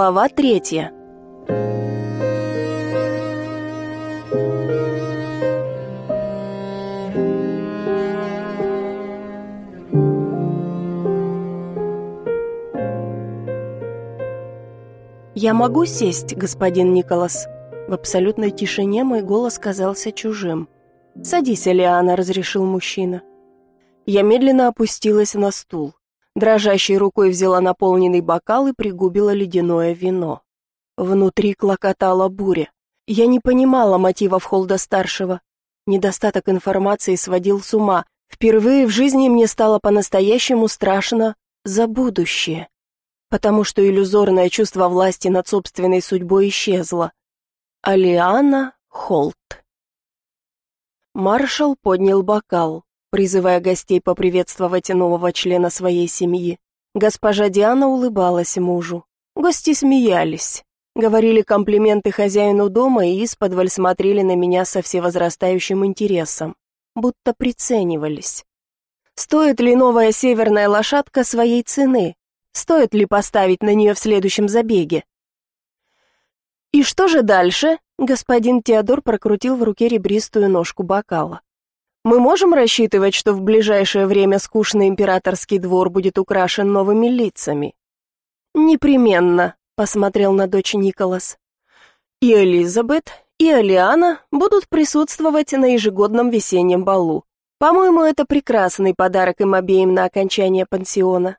Глава третья. «Я могу сесть, господин Николас?» В абсолютной тишине мой голос казался чужим. «Садись, Элиана», — разрешил мужчина. Я медленно опустилась на стул. Дрожащей рукой взяла наполненный бокал и пригубила ледяное вино. Внутри клокотала буря. Я не понимала мотивов Холда-старшего. Недостаток информации сводил с ума. Впервые в жизни мне стало по-настоящему страшно за будущее. Потому что иллюзорное чувство власти над собственной судьбой исчезло. Алиана Холт. Маршал поднял бокал призывая гостей поприветствовать нового члена своей семьи. Госпожа Диана улыбалась мужу. Гости смеялись, говорили комплименты хозяину дома и исподволь смотрели на меня со всевозрастающим интересом, будто приценивались. Стоит ли новая северная лошадка своей цены? Стоит ли поставить на нее в следующем забеге? «И что же дальше?» Господин Теодор прокрутил в руке ребристую ножку бокала. Мы можем рассчитывать, что в ближайшее время скучный императорский двор будет украшен новыми лицами? Непременно, посмотрел на дочь Николас. И Элизабет, и Алиана будут присутствовать на ежегодном весеннем балу. По-моему, это прекрасный подарок им обеим на окончание пансиона.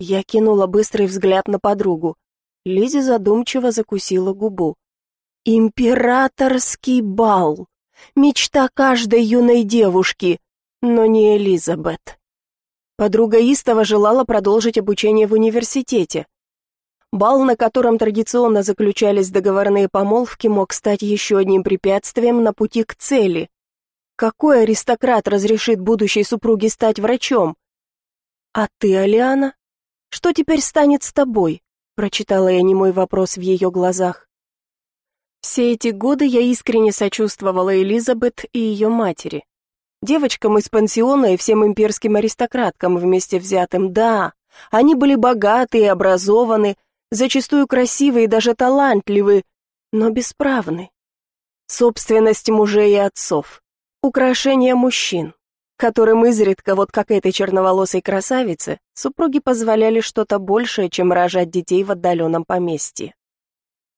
Я кинула быстрый взгляд на подругу. Лизи задумчиво закусила губу. Императорский бал. Мечта каждой юной девушки, но не Элизабет. Подруга Истова желала продолжить обучение в университете. Бал, на котором традиционно заключались договорные помолвки, мог стать еще одним препятствием на пути к цели. Какой аристократ разрешит будущей супруге стать врачом? А ты, Алиана? Что теперь станет с тобой? Прочитала я немой вопрос в ее глазах. Все эти годы я искренне сочувствовала Элизабет и ее матери. Девочкам из пансиона и всем имперским аристократкам вместе взятым, да. Они были богаты и образованы, зачастую красивые и даже талантливы, но бесправны. Собственность мужей и отцов, украшения мужчин, которым изредка, вот как этой черноволосой красавице, супруги позволяли что-то большее, чем рожать детей в отдаленном поместье.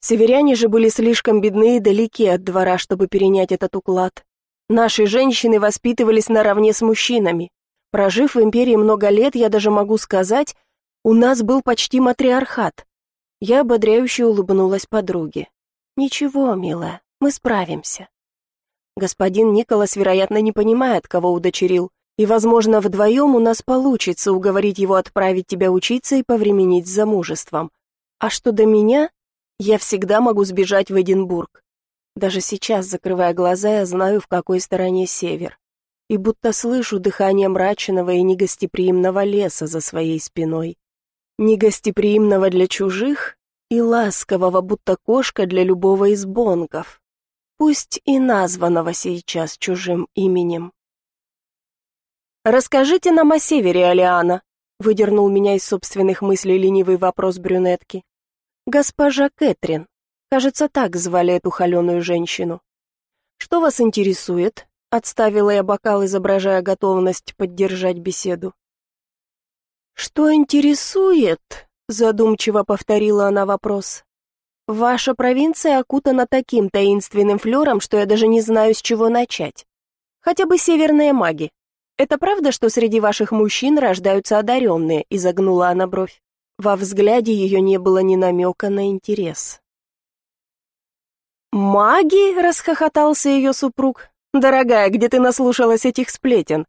Северяне же были слишком бедны и далеки от двора, чтобы перенять этот уклад. Наши женщины воспитывались наравне с мужчинами. Прожив в империи много лет, я даже могу сказать, у нас был почти матриархат. Я ободряюще улыбнулась подруге. «Ничего, милая, мы справимся». Господин Николас, вероятно, не понимает, кого удочерил, и, возможно, вдвоем у нас получится уговорить его отправить тебя учиться и повременить с замужеством. А что до меня, я всегда могу сбежать в Эдинбург. Даже сейчас, закрывая глаза, я знаю, в какой стороне север. И будто слышу дыхание мрачного и негостеприимного леса за своей спиной. Негостеприимного для чужих и ласкового, будто кошка для любого из бонков. Пусть и названного сейчас чужим именем. «Расскажите нам о севере, Алиана», — выдернул меня из собственных мыслей ленивый вопрос брюнетки. «Госпожа Кэтрин. Кажется, так звали эту холеную женщину. Что вас интересует?» Отставила я бокал, изображая готовность поддержать беседу. «Что интересует?» — задумчиво повторила она вопрос. «Ваша провинция окутана таким таинственным флером, что я даже не знаю, с чего начать. Хотя бы северные маги. Это правда, что среди ваших мужчин рождаются одаренные?» — изогнула она бровь. Во взгляде ее не было ни намека на интерес. «Маги?» — расхохотался ее супруг. «Дорогая, где ты наслушалась этих сплетен?»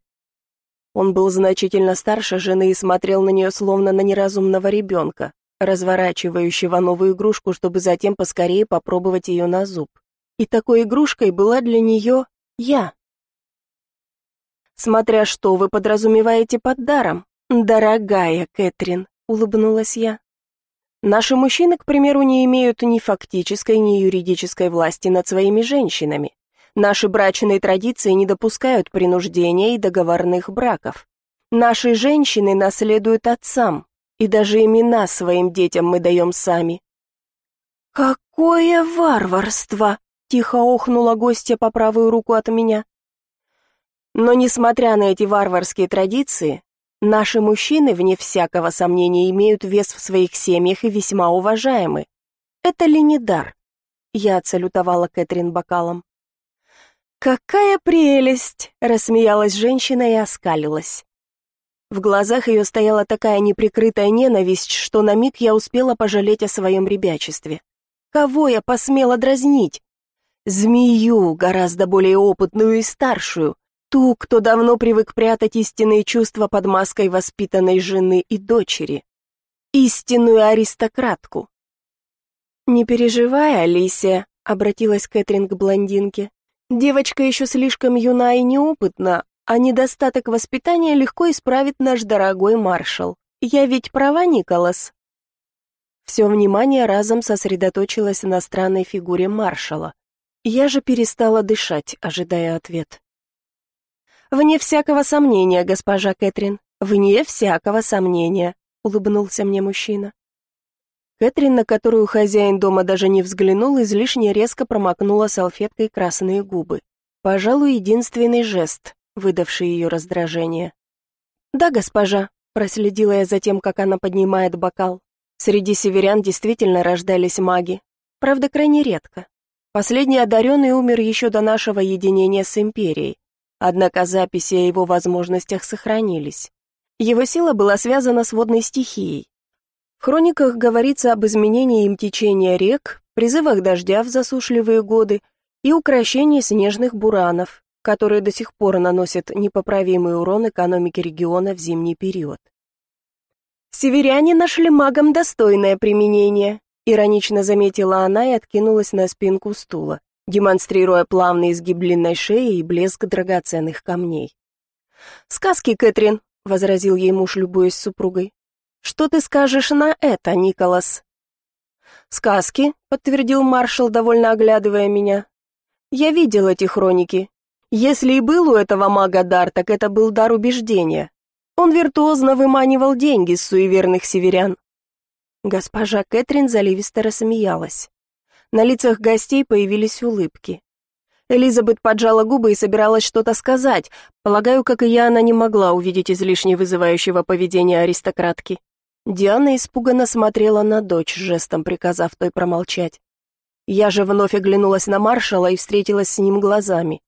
Он был значительно старше жены и смотрел на нее словно на неразумного ребенка, разворачивающего новую игрушку, чтобы затем поскорее попробовать ее на зуб. И такой игрушкой была для нее я. Смотря что вы подразумеваете под даром, дорогая Кэтрин улыбнулась я. Наши мужчины, к примеру, не имеют ни фактической, ни юридической власти над своими женщинами. Наши брачные традиции не допускают принуждения и договорных браков. Наши женщины наследуют отцам, и даже имена своим детям мы даем сами. «Какое варварство!» — тихо охнула гостья по правую руку от меня. Но, несмотря на эти варварские традиции, наши мужчины, вне всякого сомнения, имеют вес в своих семьях и весьма уважаемы. Это ли не дар? Я отсалютовала Кэтрин бокалом. «Какая прелесть!» — рассмеялась женщина и оскалилась. В глазах ее стояла такая неприкрытая ненависть, что на миг я успела пожалеть о своем ребячестве. Кого я посмела дразнить? Змею, гораздо более опытную и старшую, ту, кто давно привык прятать истинные чувства под маской воспитанной жены и дочери. Истинную аристократку. «Не переживай, Алисия», — обратилась Кэтрин к блондинке. «Девочка еще слишком юна и неопытна, а недостаток воспитания легко исправит наш дорогой маршал. Я ведь права, Николас?» Все внимание разом сосредоточилось на странной фигуре маршала. Я же перестала дышать, ожидая ответ. «Вне всякого сомнения, госпожа Кэтрин, вне всякого сомнения», — улыбнулся мне мужчина. Кэтрин, на которую хозяин дома даже не взглянул, излишне резко промокнула салфеткой красные губы. Пожалуй, единственный жест, выдавший ее раздражение. «Да, госпожа», — проследила я за тем, как она поднимает бокал. Среди северян действительно рождались маги, правда, крайне редко. Последний одаренный умер еще до нашего единения с Империей, однако записи о его возможностях сохранились. Его сила была связана с водной стихией. В хрониках говорится об изменении им течения рек, призывах дождя в засушливые годы и укрощении снежных буранов, которые до сих пор наносят непоправимый урон экономике региона в зимний период. «Северяне нашли магам достойное применение», — иронично заметила она и откинулась на спинку стула, демонстрируя плавный изгиб длинной шеи и блеск драгоценных камней. «Сказки, Кэтрин», — возразил ей муж, любуясь супругой. «Что ты скажешь на это, Николас?» «Сказки», — подтвердил маршал, довольно оглядывая меня. «Я видел эти хроники. Если и был у этого мага дар, так это был дар убеждения. Он виртуозно выманивал деньги с суеверных северян. Госпожа Кэтрин заливисто рассмеялась. На лицах гостей появились улыбки. Элизабет поджала губы и собиралась что-то сказать. Полагаю, как и я, она не могла увидеть излишне вызывающего поведения аристократки. Диана испуганно смотрела на дочь, жестом приказав той промолчать. Я же вновь оглянулась на маршала и встретилась с ним глазами.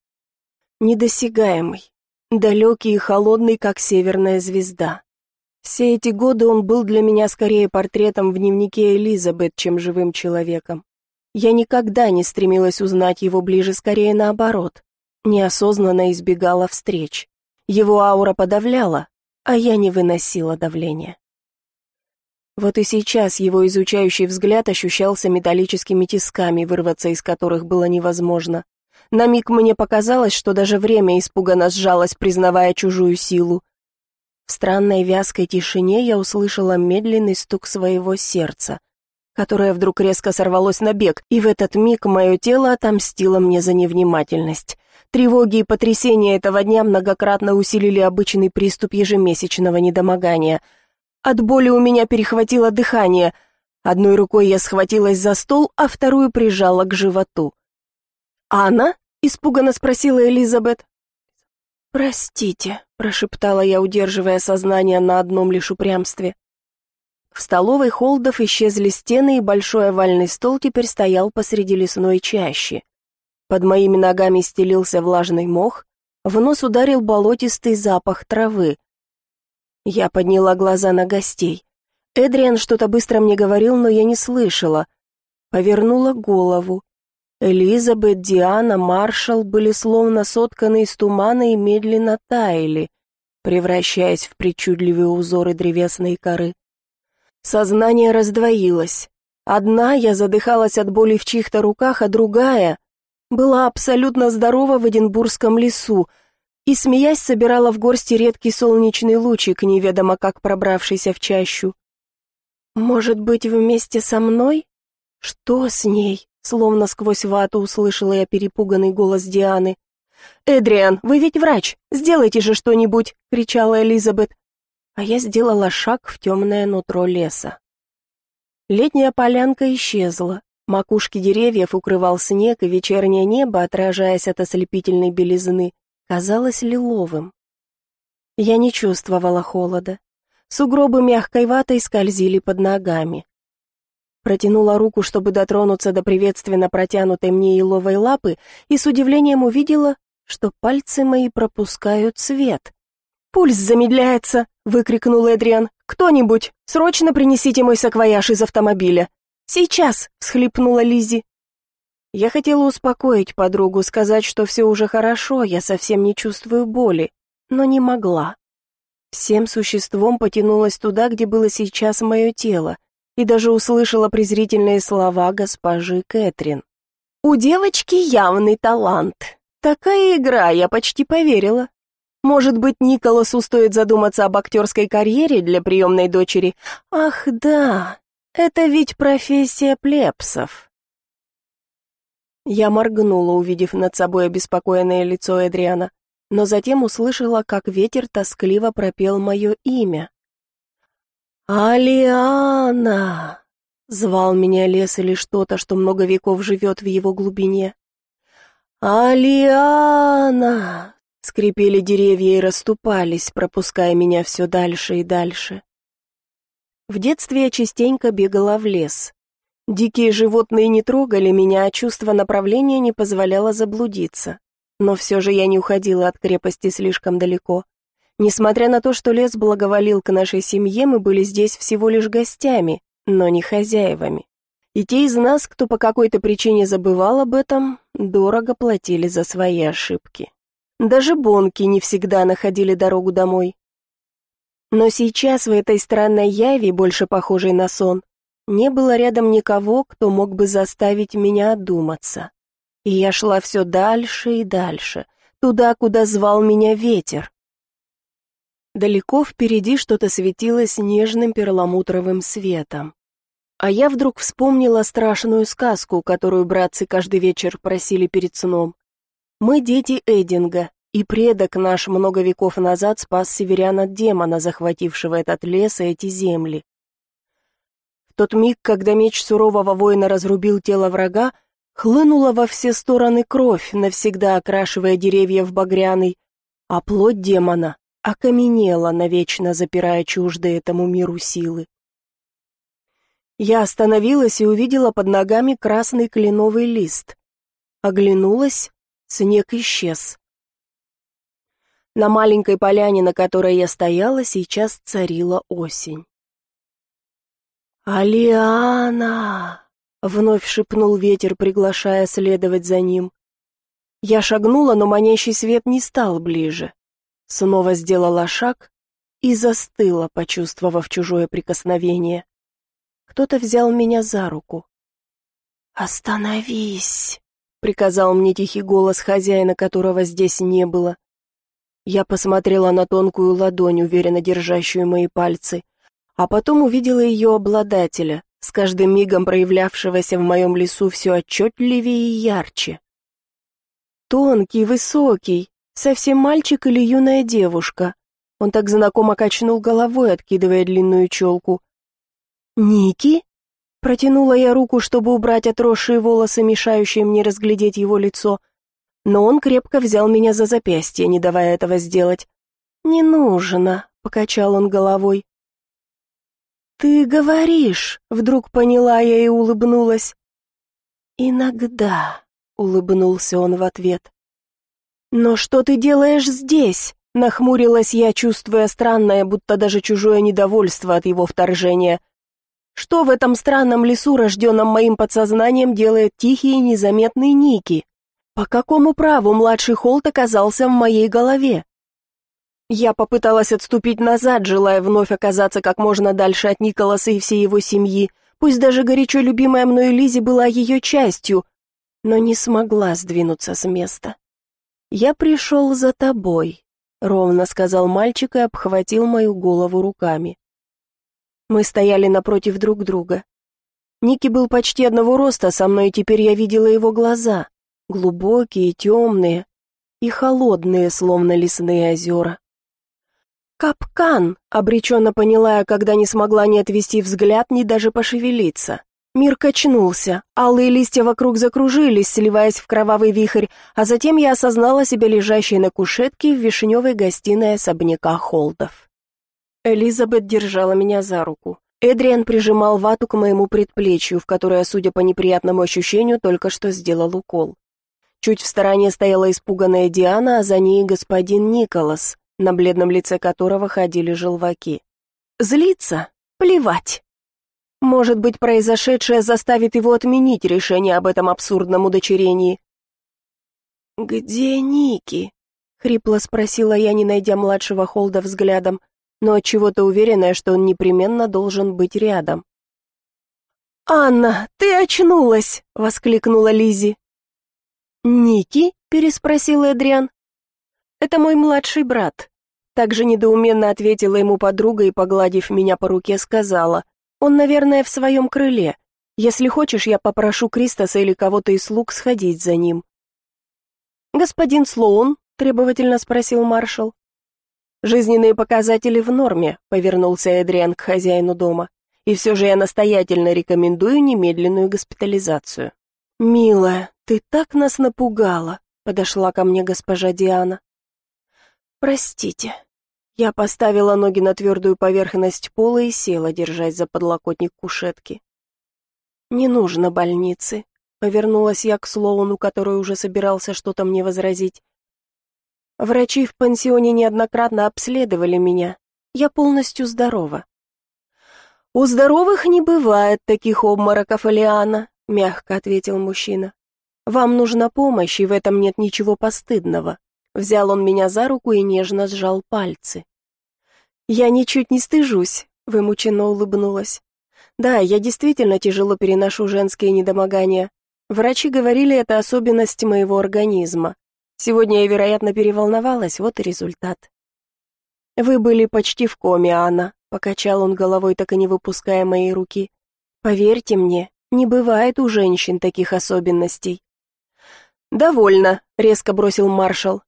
Недосягаемый, далекий и холодный, как северная звезда. Все эти годы он был для меня скорее портретом в дневнике Элизабет, чем живым человеком. Я никогда не стремилась узнать его ближе, скорее наоборот. Неосознанно избегала встреч. Его аура подавляла, а я не выносила давления. Вот и сейчас его изучающий взгляд ощущался металлическими тисками, вырваться из которых было невозможно. На миг мне показалось, что даже время испуганно сжалось, признавая чужую силу. В странной вязкой тишине я услышала медленный стук своего сердца, которое вдруг резко сорвалось на бег, и в этот миг мое тело отомстило мне за невнимательность. Тревоги и потрясения этого дня многократно усилили обычный приступ ежемесячного недомогания. От боли у меня перехватило дыхание. Одной рукой я схватилась за стол, а вторую прижала к животу. «Анна?» — испуганно спросила Элизабет. «Простите», — прошептала я, удерживая сознание на одном лишь упрямстве. В столовой Холдов исчезли стены, и большой овальный стол теперь стоял посреди лесной чащи. Под моими ногами стелился влажный мох, в нос ударил болотистый запах травы. Я подняла глаза на гостей. Эдриан что-то быстро мне говорил, но я не слышала. Повернула голову. Элизабет, Диана, Маршал были словно сотканы из тумана и медленно таяли, превращаясь в причудливые узоры древесной коры. Сознание раздвоилось. Одна я задыхалась от боли в чьих-то руках, а другая была абсолютно здорова в Эдинбургском лесу и, смеясь, собирала в горсти редкий солнечный лучик, неведомо как пробравшийся в чащу. «Может быть, вместе со мной? Что с ней?» Словно сквозь вату услышала я перепуганный голос Дианы. «Эдриан, вы ведь врач! Сделайте же что-нибудь!» — кричала Элизабет. А я сделала шаг в темное нутро леса. Летняя полянка исчезла. Макушки деревьев укрывал снег, и вечернее небо, отражаясь от ослепительной белизны, казалось лиловым. Я не чувствовала холода. Сугробы мягкой ватой скользили под ногами. Протянула руку, чтобы дотронуться до приветственно протянутой мне еловой лапы, и с удивлением увидела, что пальцы мои пропускают свет. «Пульс замедляется!» — выкрикнул Эдриан. «Кто-нибудь, срочно принесите мой саквояж из автомобиля!» «Сейчас!» — всхлипнула Лизи. Я хотела успокоить подругу, сказать, что все уже хорошо, я совсем не чувствую боли, но не могла. Всем существом потянулась туда, где было сейчас мое тело, и даже услышала презрительные слова госпожи Кэтрин. «У девочки явный талант. Такая игра, я почти поверила. Может быть, Николасу стоит задуматься об актерской карьере для приемной дочери? Ах, да, это ведь профессия плебсов. Я моргнула, увидев над собой обеспокоенное лицо Эдриана, но затем услышала, как ветер тоскливо пропел мое имя. «Алиана!» — звал меня лес или что-то, что много веков живет в его глубине. «Алиана!» — скрипели деревья и расступались, пропуская меня все дальше и дальше. В детстве я частенько бегала в лес. Дикие животные не трогали меня, а чувство направления не позволяло заблудиться. Но все же я не уходила от крепости слишком далеко. Несмотря на то, что лес благоволил к нашей семье, мы были здесь всего лишь гостями, но не хозяевами. И те из нас, кто по какой-то причине забывал об этом, дорого платили за свои ошибки. Даже бонки не всегда находили дорогу домой. Но сейчас в этой странной яви, больше похожей на сон, не было рядом никого, кто мог бы заставить меня одуматься. И я шла все дальше и дальше, туда, куда звал меня ветер. Далеко впереди что-то светилось нежным перламутровым светом. А я вдруг вспомнила страшную сказку, которую братцы каждый вечер просили перед сном. Мы дети Эдинга, и предок наш много веков назад спас северян от демона, захватившего этот лес и эти земли. В тот миг, когда меч сурового воина разрубил тело врага, хлынула во все стороны кровь, навсегда окрашивая деревья в багряный, а плоть демона окаменела, навечно запирая чуждые этому миру силы. Я остановилась и увидела под ногами красный кленовый лист. Оглянулась, снег исчез. На маленькой поляне, на которой я стояла, сейчас царила осень. «Алиана!» — вновь шепнул ветер, приглашая следовать за ним. Я шагнула, но манящий свет не стал ближе. Снова сделала шаг и застыла, почувствовав чужое прикосновение. Кто-то взял меня за руку. «Остановись!» — приказал мне тихий голос хозяина, которого здесь не было. Я посмотрела на тонкую ладонь, уверенно держащую мои пальцы, а потом увидела ее обладателя, с каждым мигом проявлявшегося в моем лесу все отчетливее и ярче. Тонкий, высокий, совсем мальчик или юная девушка. Он так знакомо качнул головой, откидывая длинную челку. «Ники?» Протянула я руку, чтобы убрать отросшие волосы, мешающие мне разглядеть его лицо, но он крепко взял меня за запястье, не давая этого сделать. «Не нужно», — покачал он головой. «Ты говоришь», — вдруг поняла я и улыбнулась. «Иногда», — улыбнулся он в ответ. «Но что ты делаешь здесь?» — нахмурилась я, чувствуя странное, будто даже чужое недовольство от его вторжения. «Что в этом странном лесу, рожденном моим подсознанием, делает тихий и незаметный Ники?» По какому праву младший Холт оказался в моей голове? Я попыталась отступить назад, желая вновь оказаться как можно дальше от Николаса и всей его семьи, пусть даже горячо любимая мною Лизи была ее частью, но не смогла сдвинуться с места. «Я пришел за тобой», — ровно сказал мальчик и обхватил мою голову руками. Мы стояли напротив друг друга. Ники был почти одного роста со мной, и теперь я видела его глаза глубокие, темные и холодные, словно лесные озера. «Капкан!» — обреченно поняла я, когда не смогла ни отвести взгляд, ни даже пошевелиться. Мир качнулся, алые листья вокруг закружились, сливаясь в кровавый вихрь, а затем я осознала себя лежащей на кушетке в вишневой гостиной особняка Холдов. Элизабет держала меня за руку. Эдриан прижимал вату к моему предплечью, в которое, судя по неприятному ощущению, только что сделал укол. Чуть в стороне стояла испуганная Диана, а за ней господин Николас, на бледном лице которого ходили желваки. Злиться? Плевать. Может быть, произошедшее заставит его отменить решение об этом абсурдном удочерении. «Где Ники?» — хрипло спросила я, не найдя младшего Холда взглядом, но от чего то уверенная, что он непременно должен быть рядом. «Анна, ты очнулась!» — воскликнула Лизи. «Ники?» — переспросил Эдриан. «Это мой младший брат». Также недоуменно ответила ему подруга и, погладив меня по руке, сказала — он, наверное, в своем крыле. Если хочешь, я попрошу Кристоса или кого-то из слуг сходить за ним». «Господин Слоун?» — требовательно спросил маршал. «Жизненные показатели в норме», — повернулся Эдриан к хозяину дома. «И все же я настоятельно рекомендую немедленную госпитализацию». «Милая, ты так нас напугала», — подошла ко мне госпожа Диана. «Простите», я поставила ноги на твердую поверхность пола и села, держась за подлокотник кушетки. «Не нужно больницы», — повернулась я к Слоуну, который уже собирался что-то мне возразить. «Врачи в пансионе неоднократно обследовали меня. Я полностью здорова». «У здоровых не бывает таких обмороков, Алиана», — мягко ответил мужчина. «Вам нужна помощь, и в этом нет ничего постыдного. Взял он меня за руку и нежно сжал пальцы. «Я ничуть не стыжусь», — вымученно улыбнулась. «Да, я действительно тяжело переношу женские недомогания. Врачи говорили, это особенность моего организма. Сегодня я, вероятно, переволновалась, вот и результат». «Вы были почти в коме, Анна», — покачал он головой, так и не выпуская моей руки. «Поверьте мне, не бывает у женщин таких особенностей». «Довольно», — резко бросил маршал.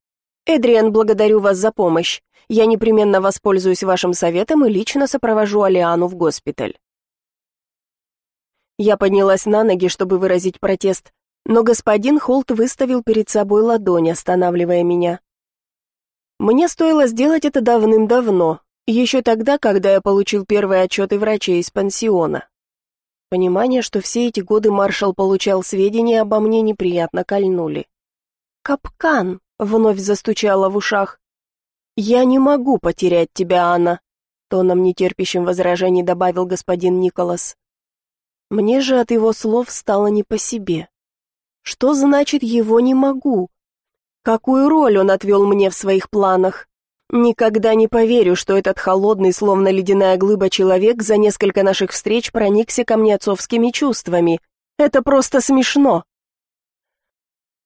«Эдриан, благодарю вас за помощь. Я непременно воспользуюсь вашим советом и лично сопровожу Алиану в госпиталь». Я поднялась на ноги, чтобы выразить протест, но господин Холт выставил перед собой ладонь, останавливая меня. Мне стоило сделать это давным-давно, еще тогда, когда я получил первые отчеты врачей из пансиона. Понимание, что все эти годы маршал получал сведения обо мне, неприятно кольнули. «Капкан!» Вновь застучала в ушах. «Я не могу потерять тебя, Анна», — тоном нетерпящим возражений добавил господин Николас. Мне же от его слов стало не по себе. Что значит «его не могу»? Какую роль он отвел мне в своих планах? Никогда не поверю, что этот холодный, словно ледяная глыба человек за несколько наших встреч проникся ко мне отцовскими чувствами. Это просто смешно.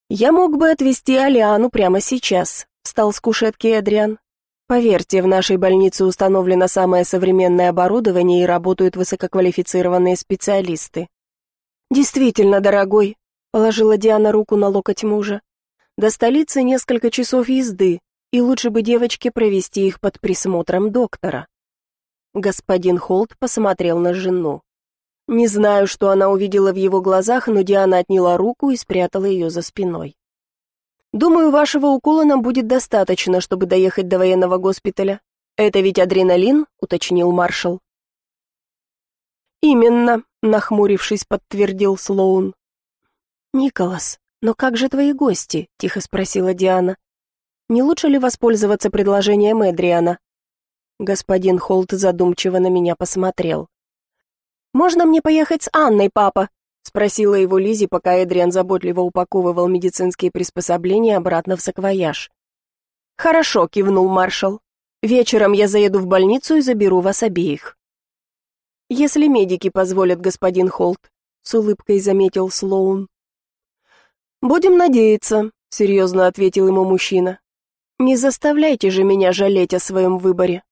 «Я мог бы отвезти Алиану прямо сейчас», — встал с кушетки Эдриан. «Поверьте, в нашей больнице установлено самое современное оборудование и работают высококвалифицированные специалисты». «Действительно, дорогой», — положила Диана руку на локоть мужа. «До столицы несколько часов езды, и лучше бы девочке провести их под присмотром доктора». Господин Холт посмотрел на жену. Не знаю, что она увидела в его глазах, но Диана отняла руку и спрятала ее за спиной. «Думаю, вашего укола нам будет достаточно, чтобы доехать до военного госпиталя. Это ведь адреналин?» — уточнил маршал. «Именно», — нахмурившись, подтвердил Слоун. «Николас, но как же твои гости?» — тихо спросила Диана. «Не лучше ли воспользоваться предложением Эдриана?» Господин Холт задумчиво на меня посмотрел. «Можно мне поехать с Анной, папа?» — спросила его Лизи, пока Эдриан заботливо упаковывал медицинские приспособления обратно в саквояж. «Хорошо», — кивнул маршал. «Вечером я заеду в больницу и заберу вас обеих». «Если медики позволят, господин Холт», — с улыбкой заметил Слоун. «Будем надеяться», — серьезно ответил ему мужчина. «Не заставляйте же меня жалеть о своем выборе».